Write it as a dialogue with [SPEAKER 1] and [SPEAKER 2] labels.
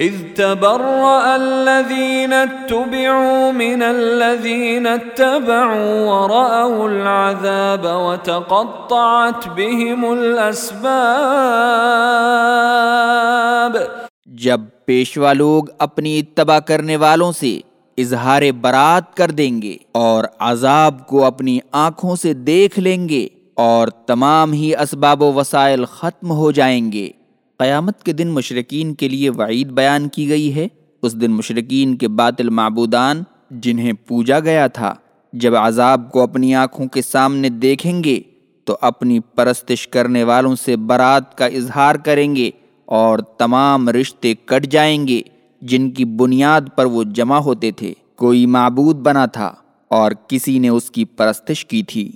[SPEAKER 1] اذ تبرأ الذين اتبعوا من الذين اتبعوا ورأوا العذاب وتقطعت بهم الأسباب.
[SPEAKER 2] جب پیشوا لوگ اپنی اتباع کرنے والوں سے اظہار برات کر دیں گے اور عذاب کو اپنی آنکھوں سے دیکھ لیں گے اور تمام ہی اسباب و وسائل ختم ہو جائیں گے۔ قیامت کے دن مشرقین کے لیے وعید بیان کی گئی ہے۔ اس دن مشرقین کے باطل معبودان جنہیں پوجا گیا تھا، جب عذاب کو اپنی آنکھوں کے سامنے دیکھیں گے، تو اپنی پرستش کرنے والوں سے برات کا اظہار کریں گے اور تمام رشتے کٹ جائیں گے جن کی بنیاد پر وہ جمع ہوتے تھے۔ کوئی معبود بنا تھا اور کسی نے اس کی پرستش کی تھی۔